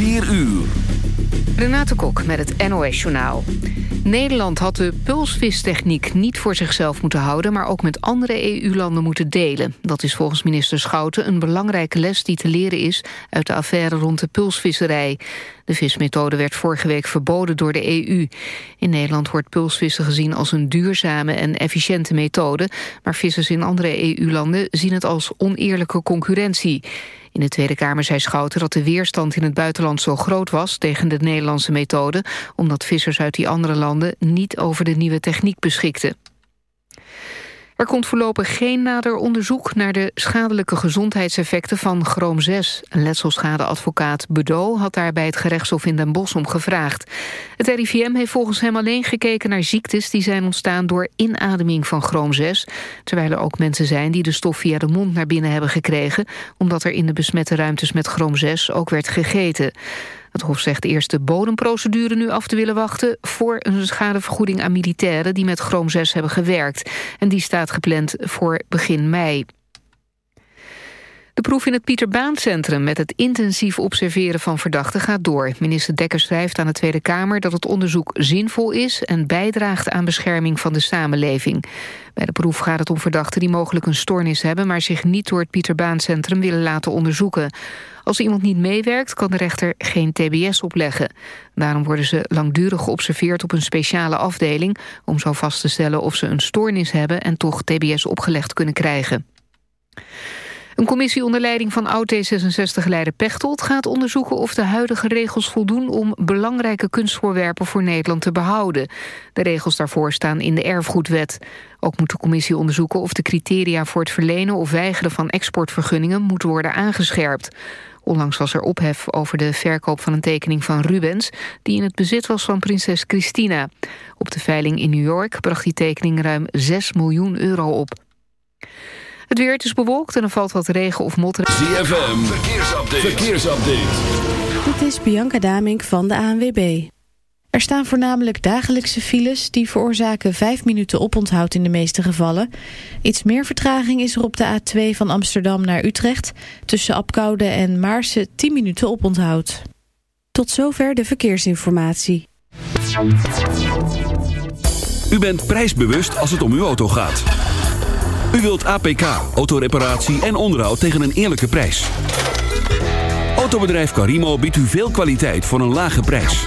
4 uur. Renate Kok met het NOS Journaal. Nederland had de pulsvistechniek niet voor zichzelf moeten houden... maar ook met andere EU-landen moeten delen. Dat is volgens minister Schouten een belangrijke les die te leren is... uit de affaire rond de pulsvisserij. De vismethode werd vorige week verboden door de EU. In Nederland wordt pulsvissen gezien als een duurzame en efficiënte methode... maar vissers in andere EU-landen zien het als oneerlijke concurrentie. In de Tweede Kamer zei Schouten dat de weerstand in het buitenland zo groot was tegen de Nederlandse methode, omdat vissers uit die andere landen niet over de nieuwe techniek beschikten. Er komt voorlopig geen nader onderzoek naar de schadelijke gezondheidseffecten van chroom 6. Een letselschadeadvocaat Bedo had daar bij het gerechtshof in Den Bosch om gevraagd. Het RIVM heeft volgens hem alleen gekeken naar ziektes die zijn ontstaan door inademing van chroom 6. Terwijl er ook mensen zijn die de stof via de mond naar binnen hebben gekregen, omdat er in de besmette ruimtes met chroom 6 ook werd gegeten. Het Hof zegt eerst de bodemprocedure nu af te willen wachten... voor een schadevergoeding aan militairen die met Chroom 6 hebben gewerkt. En die staat gepland voor begin mei. De proef in het Pieter Baan Centrum met het intensief observeren van verdachten gaat door. Minister Dekker schrijft aan de Tweede Kamer dat het onderzoek zinvol is en bijdraagt aan bescherming van de samenleving. Bij de proef gaat het om verdachten die mogelijk een stoornis hebben, maar zich niet door het Pieter Centrum willen laten onderzoeken. Als iemand niet meewerkt, kan de rechter geen tbs opleggen. Daarom worden ze langdurig geobserveerd op een speciale afdeling... om zo vast te stellen of ze een stoornis hebben... en toch tbs opgelegd kunnen krijgen. Een commissie onder leiding van oud-D66-leider Pechtold gaat onderzoeken of de huidige regels voldoen om belangrijke kunstvoorwerpen voor Nederland te behouden. De regels daarvoor staan in de erfgoedwet. Ook moet de commissie onderzoeken of de criteria voor het verlenen of weigeren van exportvergunningen moeten worden aangescherpt. Onlangs was er ophef over de verkoop van een tekening van Rubens... die in het bezit was van prinses Christina. Op de veiling in New York bracht die tekening ruim 6 miljoen euro op. Het weer is bewolkt en er valt wat regen of motteren. ZFM, verkeersupdate. verkeersupdate. Dit is Bianca Damink van de ANWB. Er staan voornamelijk dagelijkse files die veroorzaken 5 minuten oponthoud in de meeste gevallen. Iets meer vertraging is er op de A2 van Amsterdam naar Utrecht. Tussen Apkoude en Maarsen 10 minuten oponthoud. Tot zover de verkeersinformatie. U bent prijsbewust als het om uw auto gaat. U wilt APK, autoreparatie en onderhoud tegen een eerlijke prijs. Autobedrijf Carimo biedt u veel kwaliteit voor een lage prijs.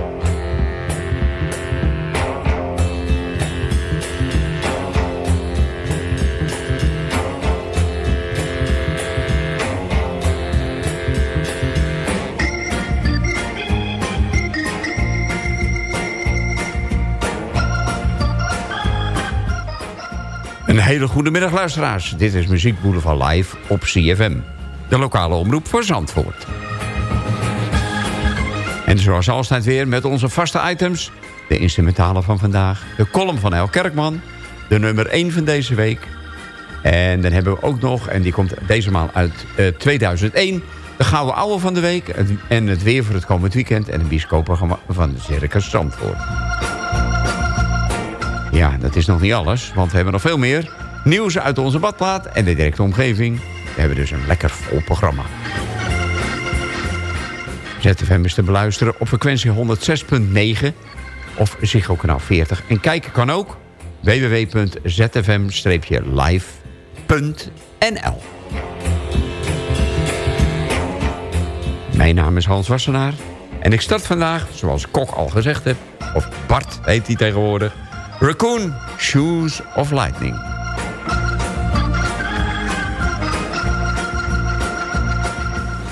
Een hele goede middag luisteraars. Dit is Muziek Boulevard Live op CFM. de lokale omroep voor Zandvoort. En zoals altijd weer met onze vaste items... de instrumentale van vandaag, de column van El Kerkman... de nummer 1 van deze week. En dan hebben we ook nog, en die komt deze maal uit eh, 2001... de gouden ouwe van de week en- en het weer voor het komend weekend... en een bioscoopprogramma van Circus Zandvoort. Ja, dat is nog niet alles, want we hebben nog veel meer. Nieuws uit onze badplaat en de directe omgeving. We hebben dus een lekker vol programma. ZFM is te beluisteren op frequentie 106.9 of Ziggo kanaal 40. En kijken kan ook www.zfm-live.nl Mijn naam is Hans Wassenaar en ik start vandaag, zoals Kok al gezegd heb... of Bart heet hij tegenwoordig... Raccoon Shoes of Lightning.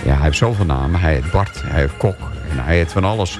Ja, hij heeft zoveel namen. Hij heet Bart, hij heeft Kok en hij heet van alles.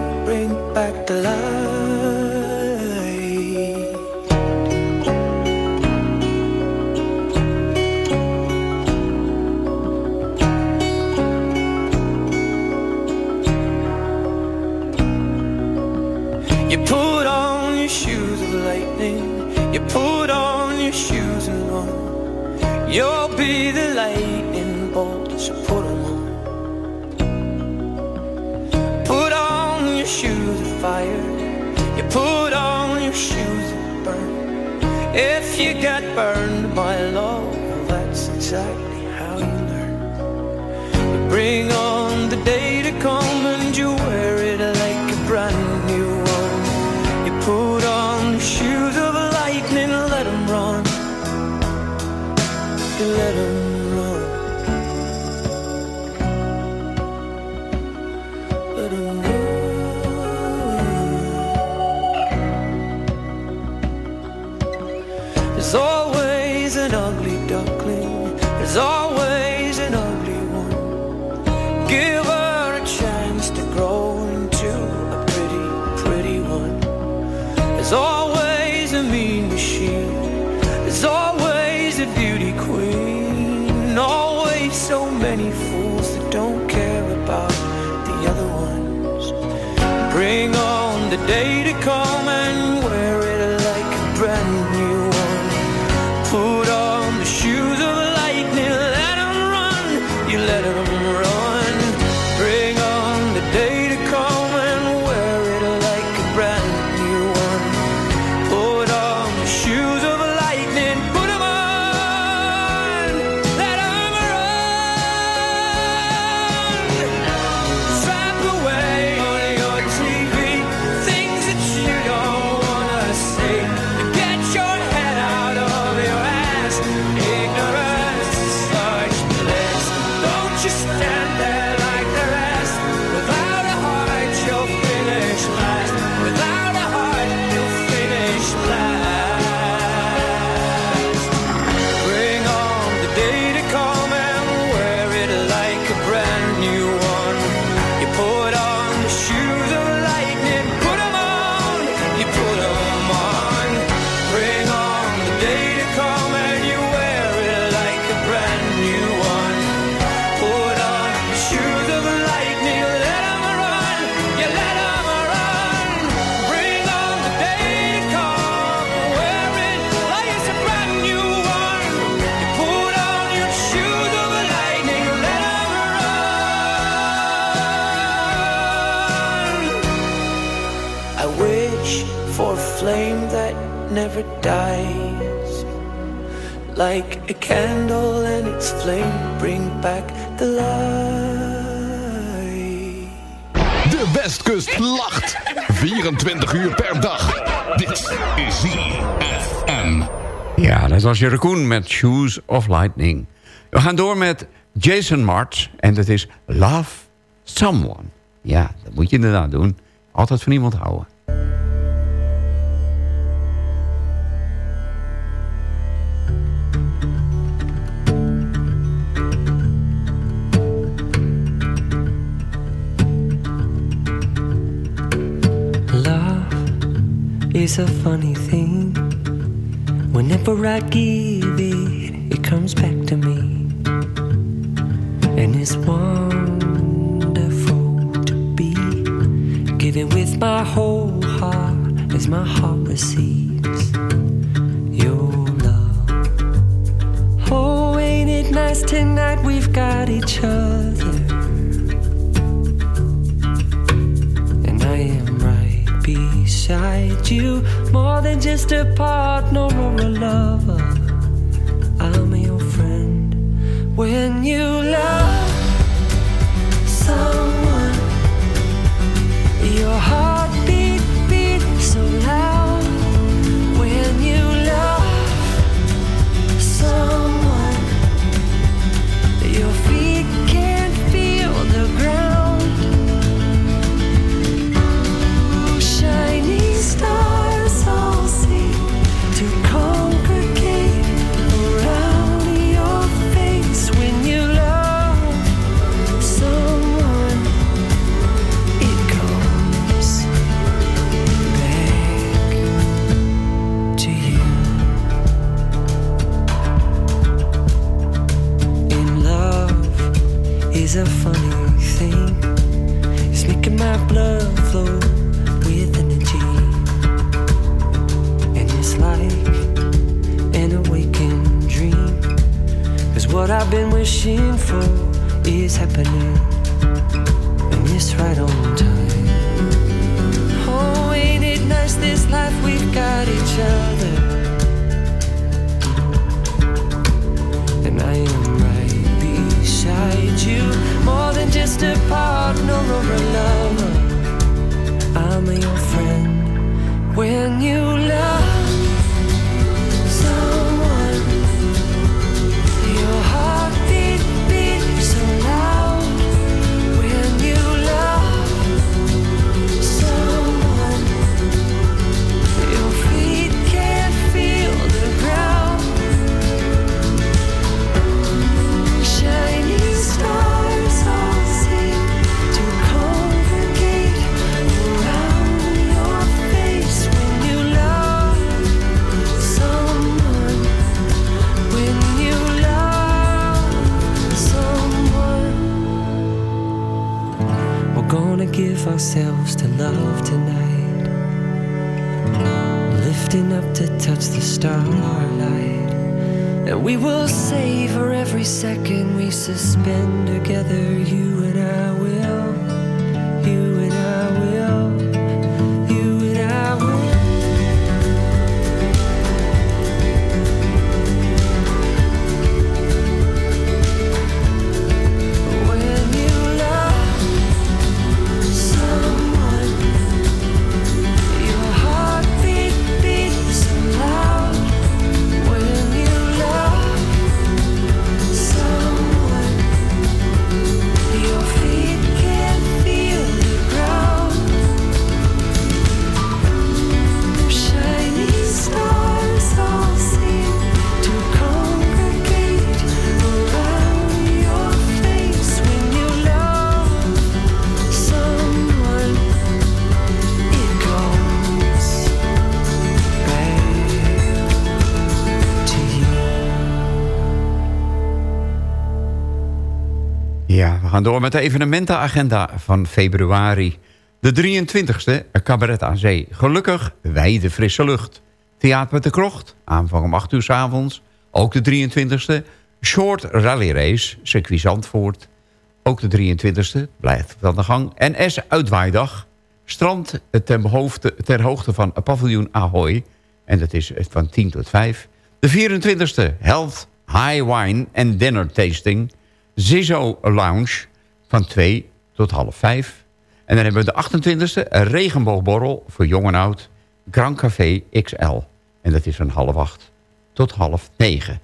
burned my love, that's exactly how you learn. Bring on the day never dies. Like a candle and its flame bring back the light. De Westkust lacht. 24 uur per dag. Dit is ZFM. Ja, dat was je raccoon met Shoes of Lightning. We gaan door met Jason Martz en dat is Love Someone. Ja, dat moet je inderdaad doen. Altijd van iemand houden. Is a funny thing. Whenever I give it, it comes back to me. And it's wonderful to be giving with my whole heart as my heart receives your love. Oh, ain't it nice tonight? We've got each other. Beside you, more than just a partner or a lover. I'm your friend when you love someone. Your heart up to touch the starlight. And we will savor every second we suspend together. You and I will. You and I will. Gaan door met de evenementenagenda van februari. De 23e, Cabaret aan Zee. Gelukkig, wij de frisse lucht. Theater met de Krocht, aanvang om 8 uur s avonds. Ook de 23e, Short Rally Race, circuit Zandvoort. Ook de 23e, blijft aan de gang. NS Uitwaaidag, strand ter hoogte van paviljoen Ahoy. En dat is van 10 tot 5. De 24e, Health, High Wine en Dinner Tasting. Zizzo Lounge van 2 tot half 5. En dan hebben we de 28e, een regenboogborrel voor jong en oud. Grand Café XL. En dat is van half 8 tot half 9.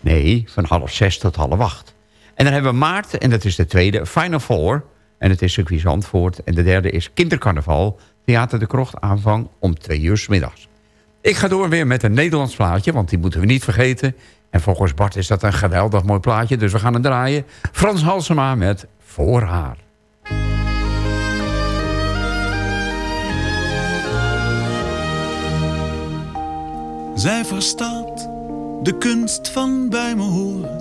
Nee, van half 6 tot half 8. En dan hebben we maart, en dat is de tweede, Final Four. En het is circuit Zandvoort. En de derde is Kindercarnaval. Theater de Krocht aanvang om twee uur 's middags. Ik ga door weer met een Nederlands plaatje, want die moeten we niet vergeten. En volgens Bart is dat een geweldig mooi plaatje, dus we gaan het draaien. Frans Halsema met Voor haar. Zij verstaat de kunst van bij me horen.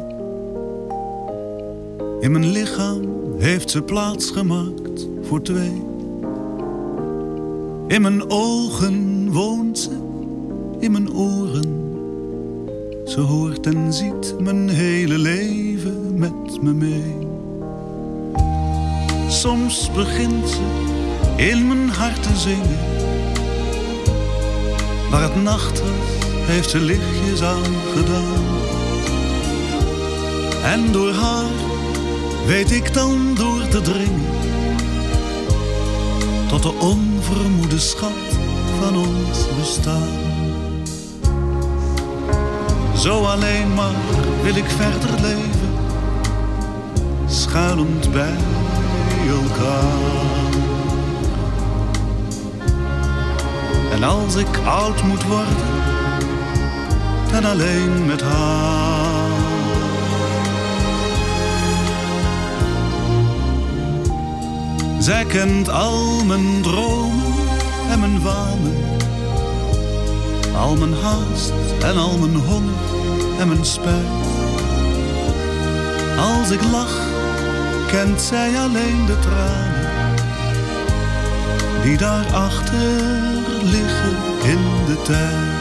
In mijn lichaam heeft ze plaats gemaakt voor twee. In mijn ogen woont ze, in mijn oren. Ze hoort en ziet mijn hele leven met me mee. Soms begint ze in mijn hart te zingen. Waar het nacht was, heeft ze lichtjes aangedaan. En door haar weet ik dan door te dringen. Tot de onvermoede schat van ons bestaan. Zo alleen maar wil ik verder leven, schuilend bij elkaar. En als ik oud moet worden, dan alleen met haar. Zij kent al mijn dromen en mijn wanen. Al mijn haast en al mijn honger en spijt. Als ik lach, kent zij alleen de tranen. Die daarachter liggen in de tijd.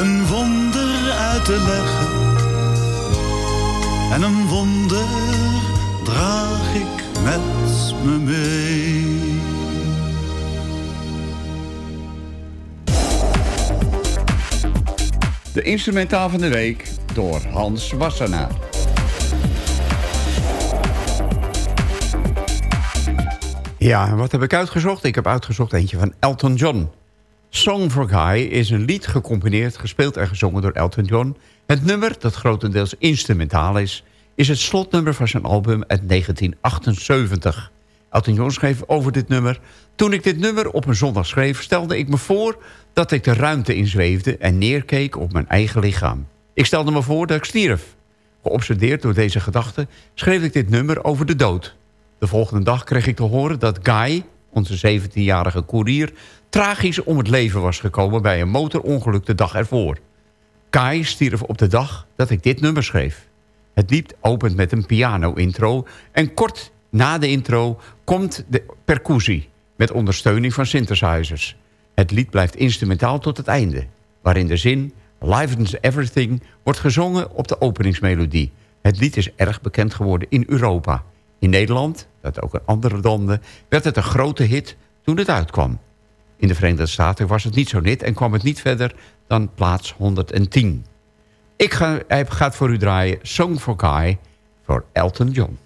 een wonder uit te leggen. En een wonder draag ik met me mee. De instrumentaal van de week door Hans Wassenaar. Ja, en wat heb ik uitgezocht? Ik heb uitgezocht eentje van Elton John. Song for Guy is een lied gecomponeerd, gespeeld en gezongen door Elton John. Het nummer, dat grotendeels instrumentaal is... is het slotnummer van zijn album uit 1978. Elton John schreef over dit nummer... Toen ik dit nummer op een zondag schreef... stelde ik me voor dat ik de ruimte inzweefde... en neerkeek op mijn eigen lichaam. Ik stelde me voor dat ik stierf. Geobsedeerd door deze gedachte schreef ik dit nummer over de dood... De volgende dag kreeg ik te horen dat Guy, onze 17-jarige koerier... tragisch om het leven was gekomen bij een motorongeluk de dag ervoor. Guy stierf op de dag dat ik dit nummer schreef. Het lied opent met een piano-intro... en kort na de intro komt de percussie... met ondersteuning van synthesizers. Het lied blijft instrumentaal tot het einde... waarin de zin Livens Everything wordt gezongen op de openingsmelodie. Het lied is erg bekend geworden in Europa... In Nederland, dat ook in andere landen, werd het een grote hit toen het uitkwam. In de Verenigde Staten was het niet zo net en kwam het niet verder dan plaats 110. Ik ga, hij gaat voor u draaien Song for Guy voor Elton John.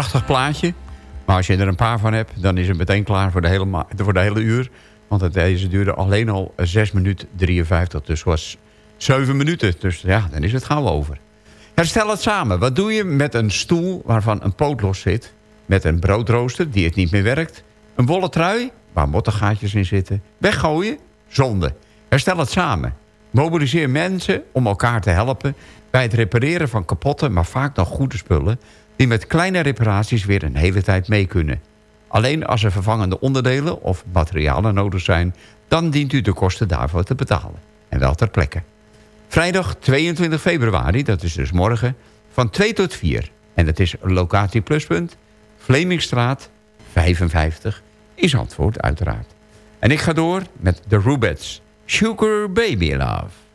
Prachtig plaatje. Maar als je er een paar van hebt, dan is het meteen klaar voor de hele, voor de hele uur. Want deze duurde alleen al 6 minuten 53. Dus was 7 minuten. Dus ja, dan is het gauw over. Herstel het samen. Wat doe je met een stoel waarvan een poot los zit? Met een broodrooster die het niet meer werkt? Een wollen trui waar mottengaatjes in zitten? Weggooien? Zonde. Herstel het samen. Mobiliseer mensen om elkaar te helpen... bij het repareren van kapotte, maar vaak nog goede spullen... die met kleine reparaties weer een hele tijd mee kunnen. Alleen als er vervangende onderdelen of materialen nodig zijn... dan dient u de kosten daarvoor te betalen. En wel ter plekke. Vrijdag 22 februari, dat is dus morgen, van 2 tot 4. En het is locatie pluspunt, Vlemingstraat 55, in Zandvoort uiteraard. En ik ga door met de Rubets, Sugar Baby Love.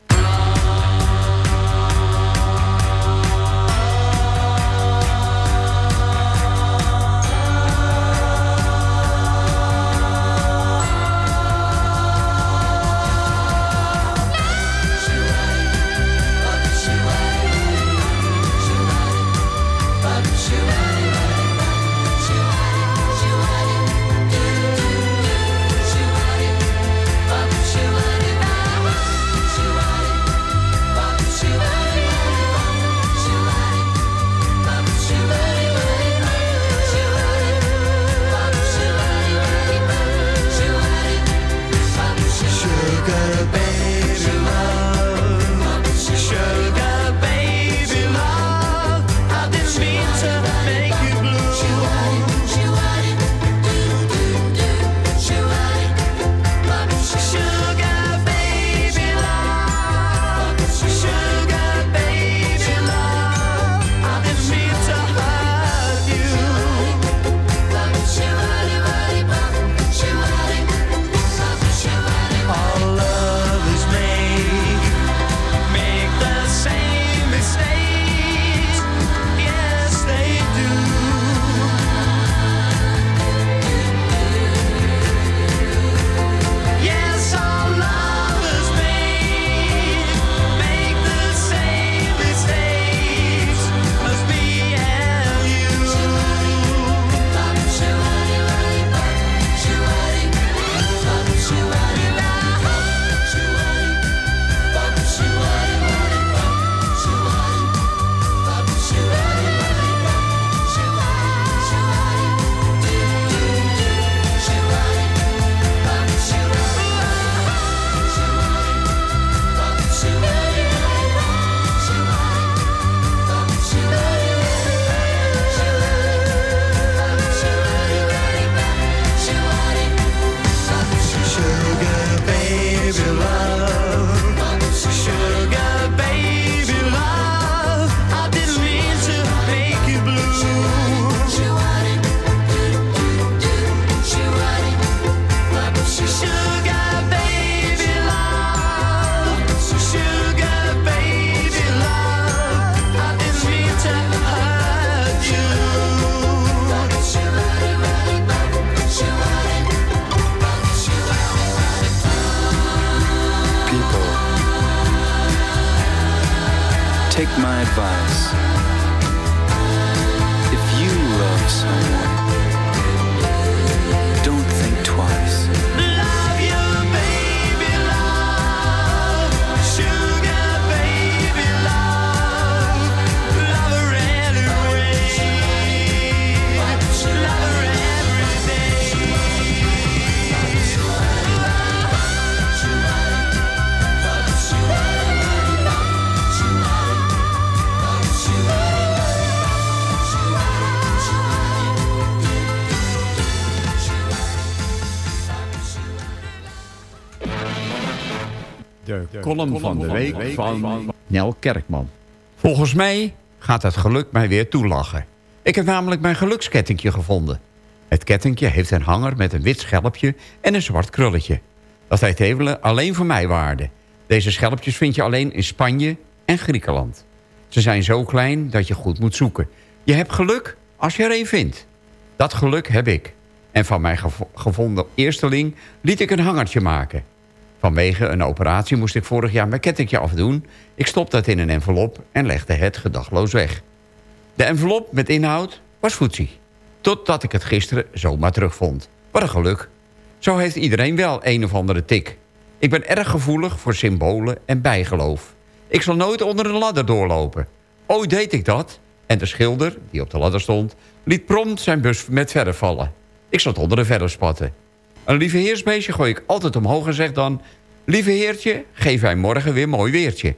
De column van de week van Nel Kerkman. Volgens mij gaat het geluk mij weer toelachen. Ik heb namelijk mijn gelukskettingje gevonden. Het kettingje heeft een hanger met een wit schelpje en een zwart krulletje. Dat heeft even alleen voor mij waarde. Deze schelpjes vind je alleen in Spanje en Griekenland. Ze zijn zo klein dat je goed moet zoeken. Je hebt geluk als je er een vindt. Dat geluk heb ik. En van mijn gevo- gevonden eersteling liet ik een hangertje maken. Vanwege een operatie moest ik vorig jaar mijn kettingje afdoen. Ik stopte dat in een envelop en legde het gedachtloos weg. De envelop met inhoud was voetzie. Totdat ik het gisteren zomaar terugvond. Wat een geluk. Zo heeft iedereen wel een of andere tik. Ik ben erg gevoelig voor symbolen en bijgeloof. Ik zal nooit onder een ladder doorlopen. Ooit deed ik dat. En de schilder, die op de ladder stond... liet prompt zijn bus met verder vallen. Ik zat onder de verder spatten. Een lieve heersbeestje gooi ik altijd omhoog en zeg dan... Lieve heertje, geef hij morgen weer mooi weertje.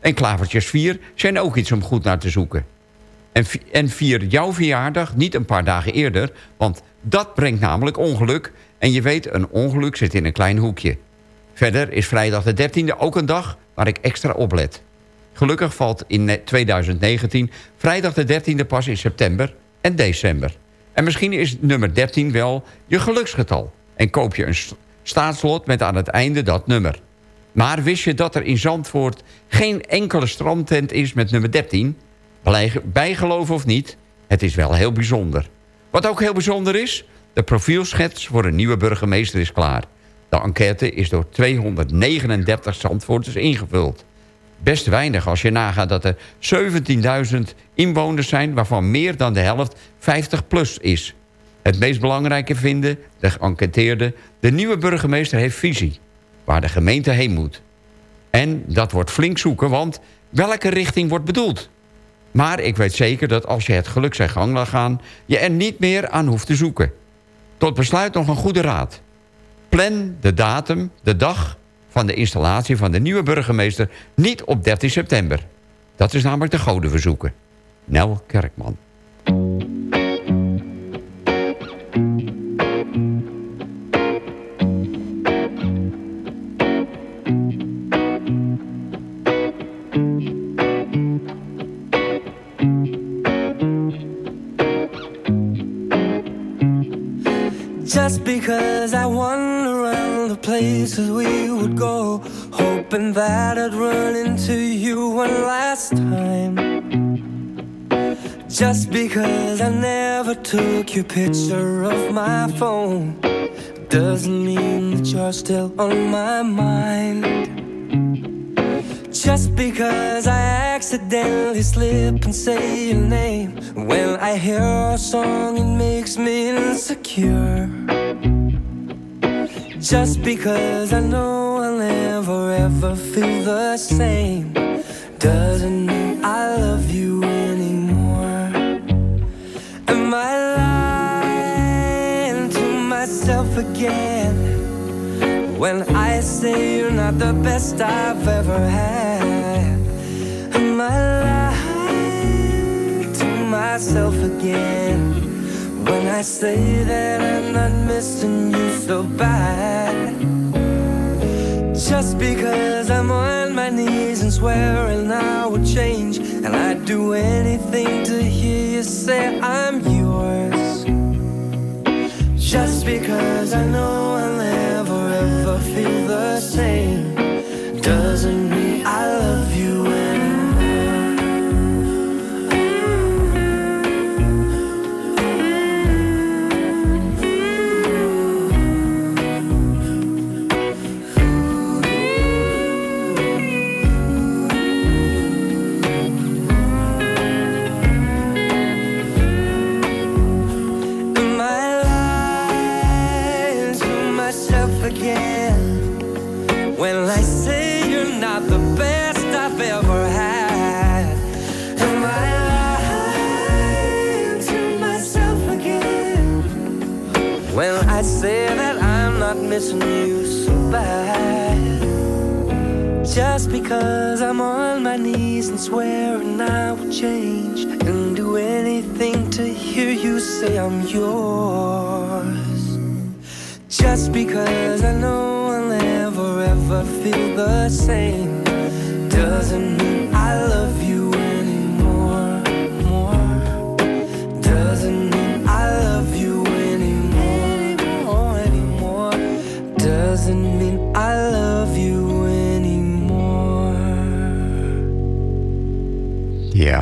En klavertjes vier zijn ook iets om goed naar te zoeken. En, en vier jouw verjaardag niet een paar dagen eerder... want dat brengt namelijk ongeluk... en je weet, een ongeluk zit in een klein hoekje. Verder is vrijdag de 13e ook een dag waar ik extra oplet. Gelukkig valt in ne- 2019 vrijdag de 13e pas in september en december. En misschien is nummer 13 wel je geluksgetal. En koop je een st- staatslot met aan het einde dat nummer. Maar wist je dat er in Zandvoort geen enkele strandtent is met nummer 13? Blij- Bijgeloof of niet, het is wel heel bijzonder. Wat ook heel bijzonder is, de profielschets voor een nieuwe burgemeester is klaar. De enquête is door 239 Zandvoorters ingevuld. Best weinig als je nagaat dat er 17.000 inwoners zijn... waarvan meer dan de helft 50 plus is. Het meest belangrijke vinden de geënquêteerden... de nieuwe burgemeester heeft visie, waar de gemeente heen moet. En dat wordt flink zoeken, want welke richting wordt bedoeld? Maar ik weet zeker dat als je het geluk zijn gang laat gaan... je er niet meer aan hoeft te zoeken. Tot besluit nog een goede raad. Plan de datum, de dag van de installatie van de nieuwe burgemeester... niet op 13 september. Dat is namelijk de goden verzoeken. Nel Kerkman. Places we would go, hoping that I'd run into you one last time. Just because I never took your picture of my phone, doesn't mean that you're still on my mind. Just because I accidentally slip and say your name When I hear a song it makes me insecure Just because I know I'll never ever feel the same Doesn't mean I love you anymore Am I lying to myself again? When I say you're not the best I've ever had, am I lying to myself again? When I say that I'm not missing you so bad, just because I'm on my knees and swearing I would change, and I'd do anything to hear you say I'm yours. Just because I know I'll Just because I'm on my knees and swearing I will change and do anything to hear you say I'm yours. Just because I know I'll never ever feel the same doesn't mean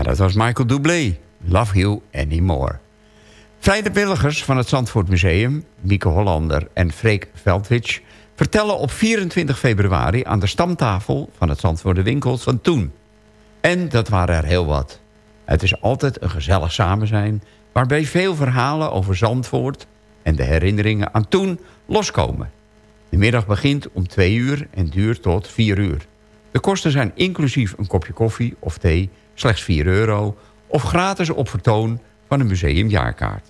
dat was Michael Doublé. Love You Anymore. Vrijwilligers van het Zandvoort Museum, Mieke Hollander en Freek Veldwitsch... vertellen op 24 februari aan de stamtafel van het Zandvoort de Winkels van toen. En dat waren er heel wat. Het is altijd een gezellig samen zijn waarbij veel verhalen over Zandvoort en de herinneringen aan toen loskomen. De middag begint om 2 uur en duurt tot 4 uur. De kosten zijn inclusief een kopje koffie of thee slechts 4 euro... of gratis op vertoon van een museumjaarkaart.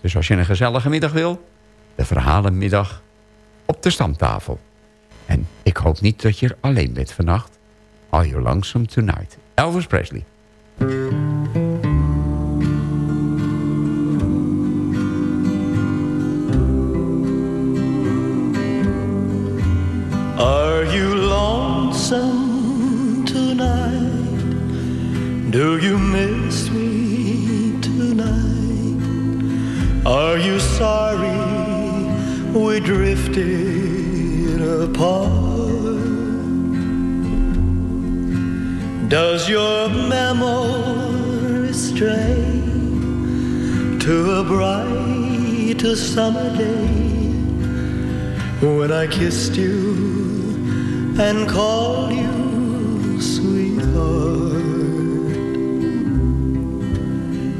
Dus als je een gezellige middag wil, de verhalenmiddag op de stamtafel. En ik hoop niet dat je er alleen bent vannacht. Are You Lonesome Tonight? Elvis Presley. Are you? Do you miss me tonight? Are you sorry we drifted apart? Does your memory stray to a bright summer day? when I kissed you and called you sweetheart.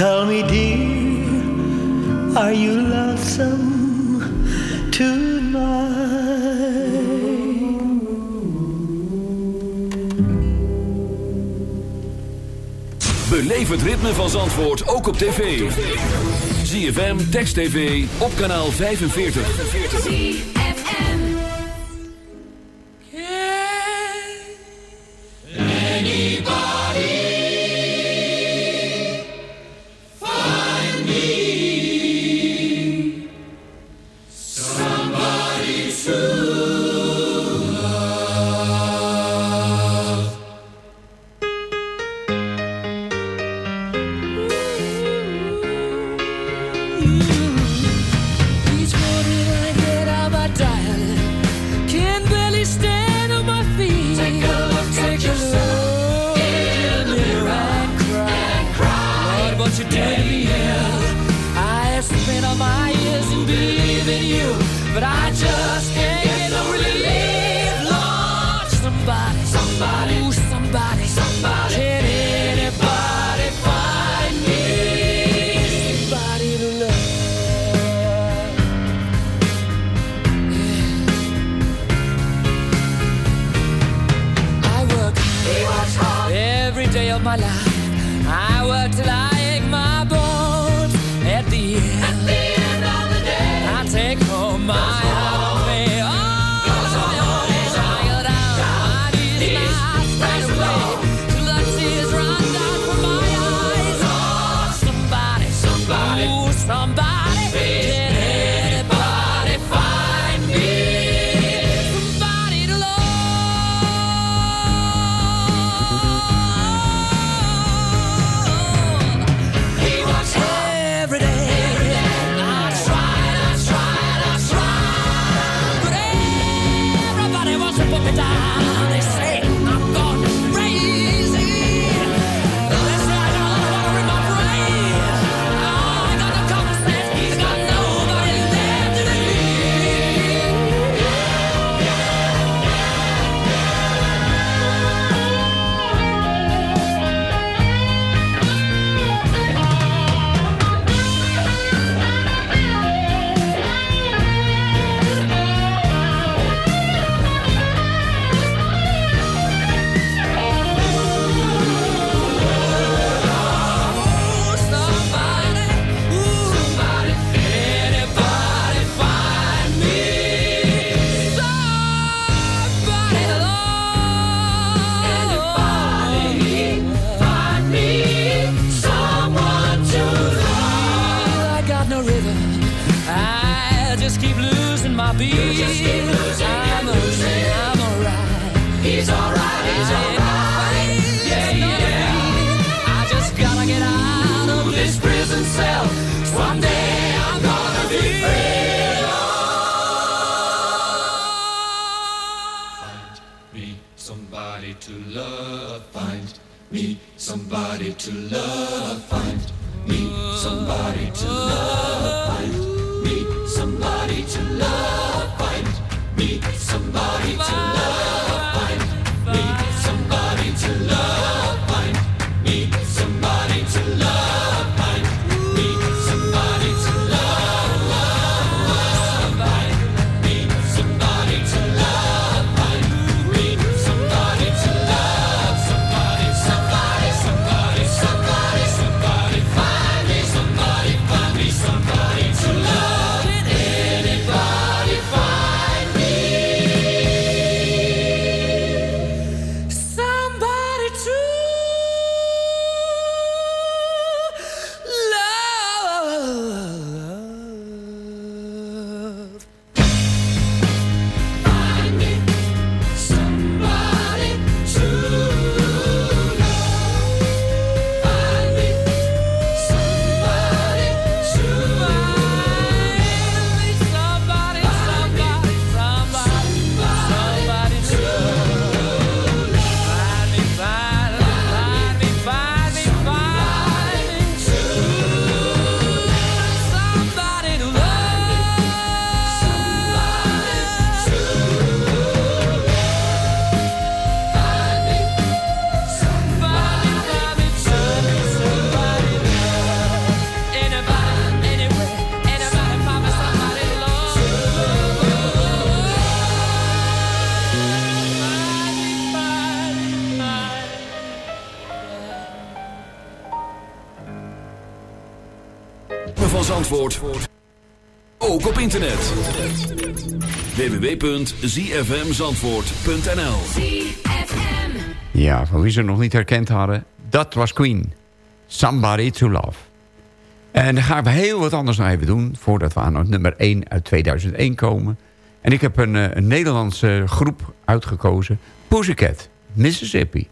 Tell me, dear, are you lonesome tonight? Beleef het ritme van Zandvoort ook op tv. ZFM, Text TV, op kanaal 45. www.zfmzandvoort.nl Ja, voor wie ze nog niet herkend hadden, dat was Queen. Somebody to Love. En dan gaan we heel wat anders nog even doen... voordat we aan nummer 1 uit 2001 komen. En ik heb een, eh, een Nederlandse groep uitgekozen. Pussycat, Mississippi.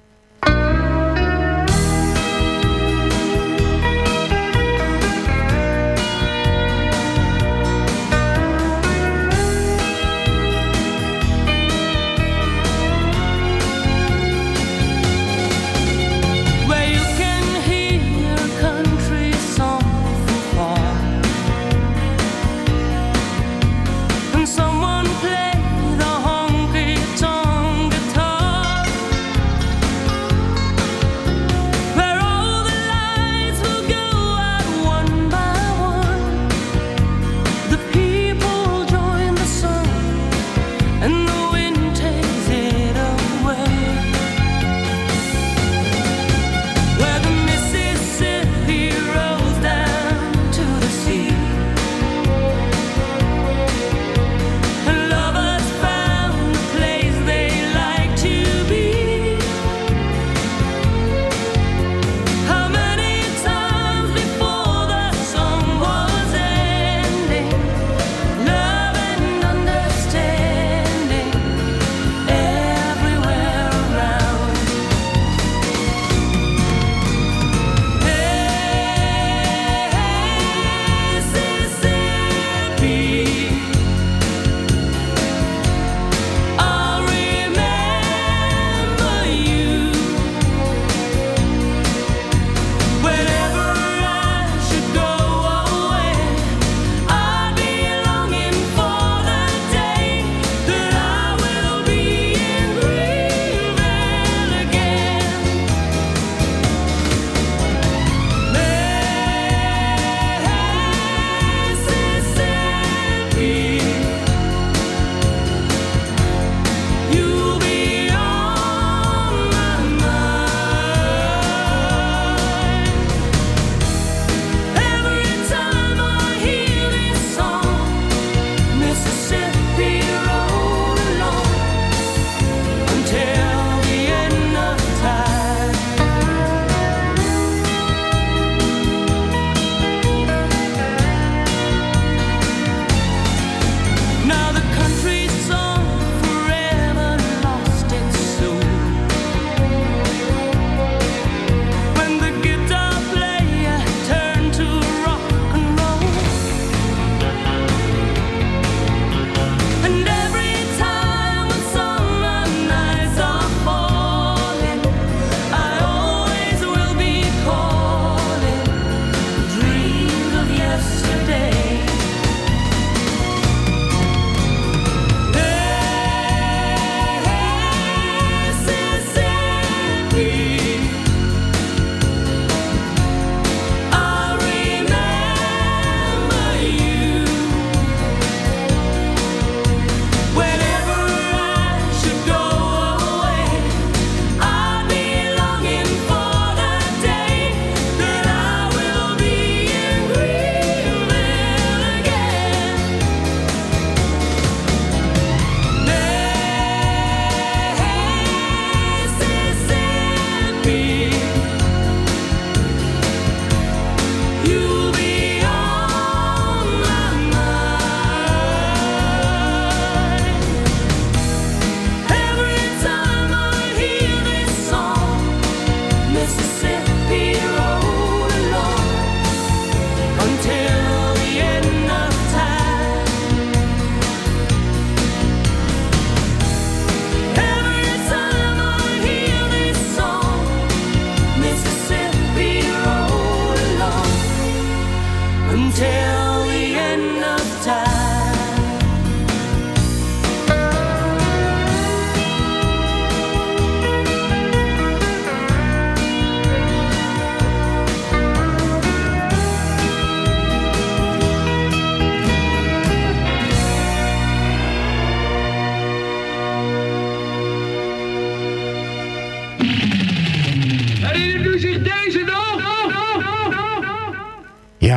until the end of time.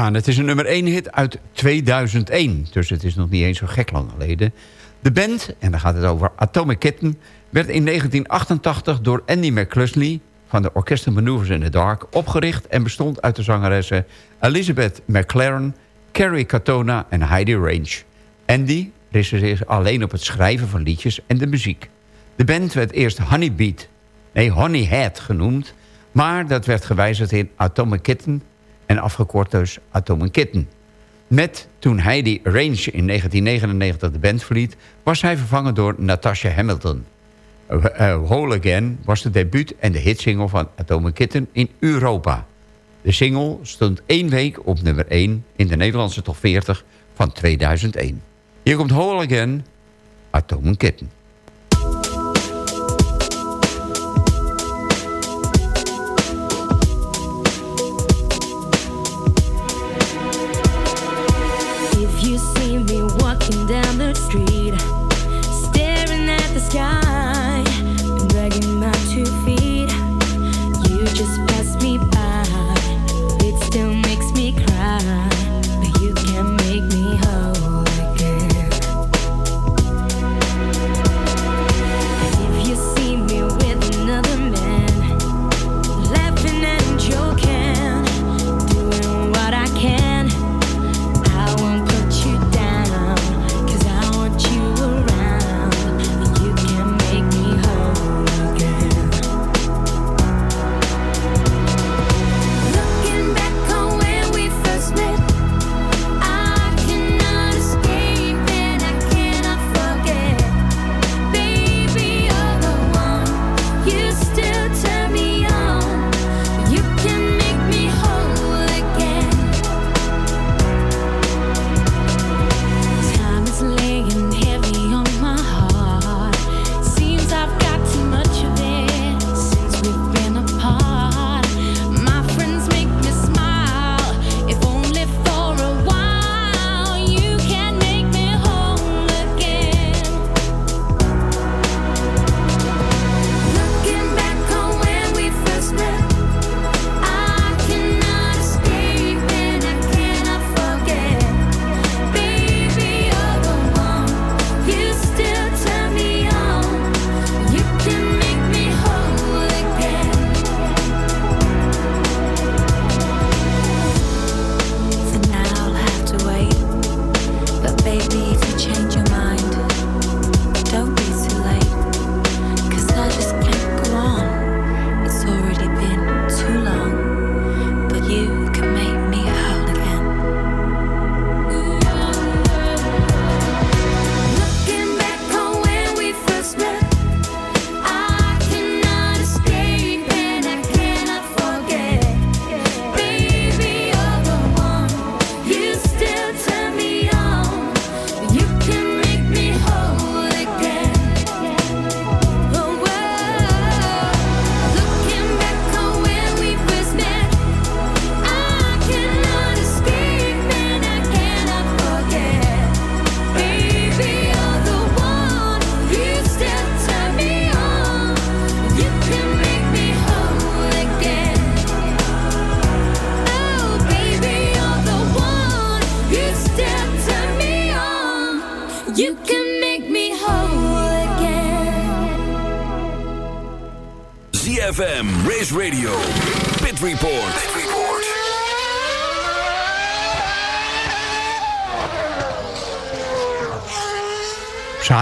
En het is een nummer 1 hit uit 2001. Dus het is nog niet eens zo gek lang geleden. De band, en dan gaat het over Atomic Kitten... werd in 1988 door Andy McCluskey... van de Orchestral Maneuvers in the Dark opgericht... en bestond uit de zangeressen Elizabeth McLaren... Carrie Katona en Heidi Range. Andy recenseerde alleen op het schrijven van liedjes en de muziek. De band werd eerst Honeybeat, nee Honeyhead genoemd... maar dat werd gewijzigd in Atomic Kitten en afgekort dus Atomic Kitten. Met toen Heidi Range in 1999 de band verliet... was hij vervangen door Natasha Hamilton. Uh, uh, Whole Again was de debuut en de hitsingle van Atomic Kitten in Europa. De single stond één week op nummer 1 in de Nederlandse top 40 van 2001. Hier komt Whole Again, Atomic Kitten.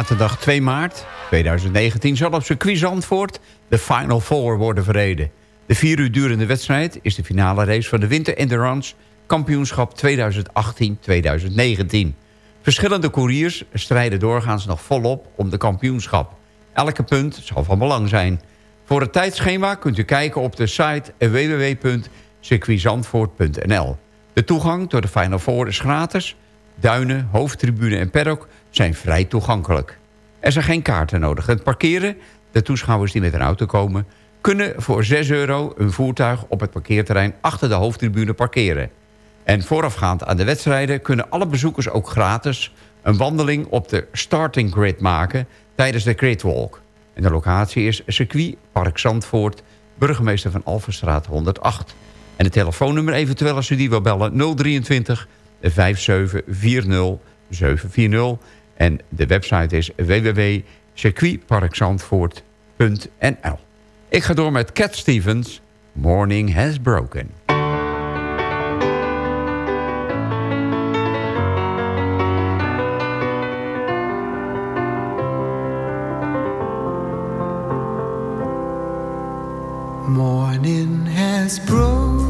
Zaterdag 2 maart 2019 zal op circuit Zandvoort de Final Four worden verreden. De vier uur durende wedstrijd is de finale race van de Winter Endurance Kampioenschap 2018-2019. Verschillende couriers strijden doorgaans nog volop om de kampioenschap. Elke punt zal van belang zijn. Voor het tijdschema kunt u kijken op de site www.circuitzandvoort.nl. De toegang tot de Final Four is gratis. Duinen, hoofdtribune en paddock zijn vrij toegankelijk. Er zijn geen kaarten nodig. Het parkeren, de toeschouwers die met een auto komen... kunnen voor 6 euro een voertuig op het parkeerterrein achter de hoofdtribune parkeren. En voorafgaand aan de wedstrijden kunnen alle bezoekers ook gratis... een wandeling op de starting grid maken tijdens de gridwalk. En de locatie is circuit Park Zandvoort, burgemeester van Alphenstraat 108. En het telefoonnummer eventueel als u die wil bellen 023 5740 740. En de website is www.circuitparkzandvoort.nl Ik ga door met Cat Stevens, Morning Has Broken. Morning has broken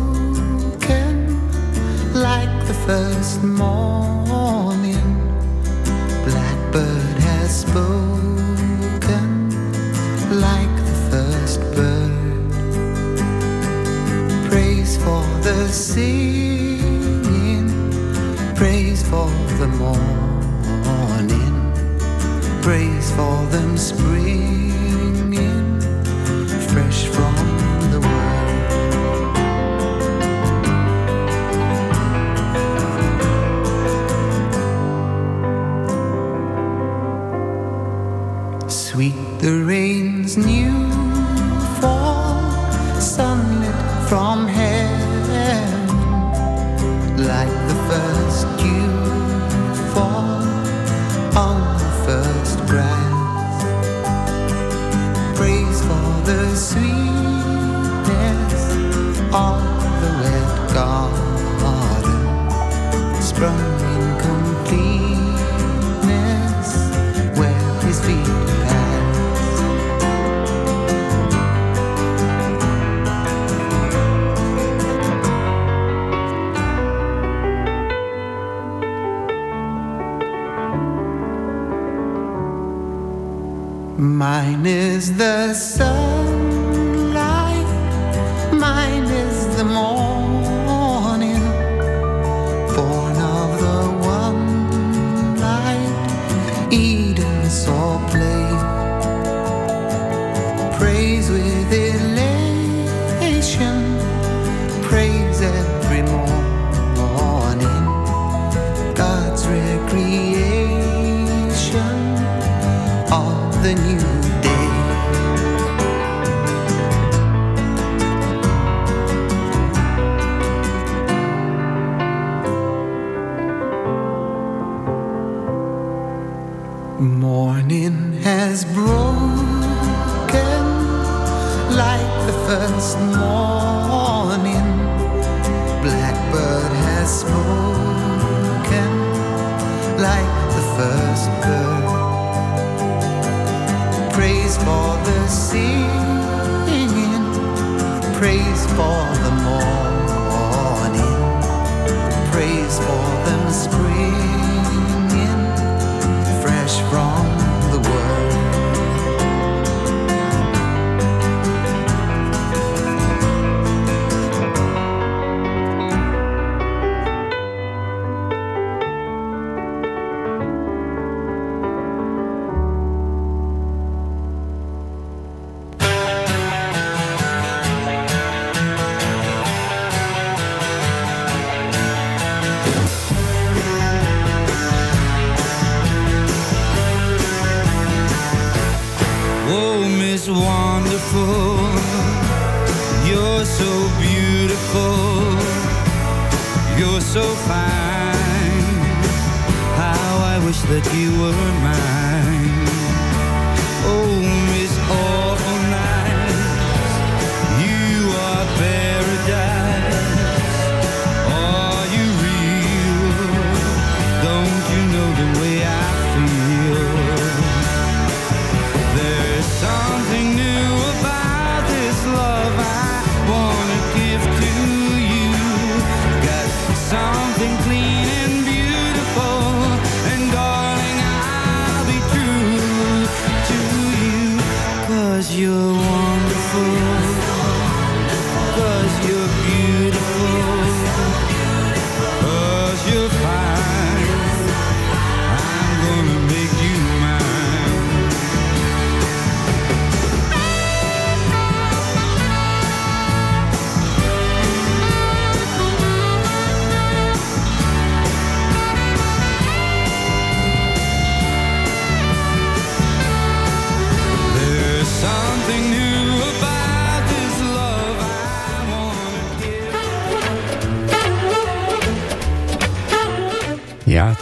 like the first morning call them spring.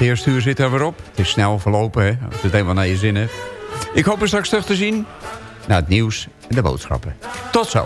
Eerste uur zit er weer op. Het is snel verlopen, hè, als het helemaal naar je zin hebt. Ik hoop er straks terug te zien. Naar het nieuws en de boodschappen. Tot zo.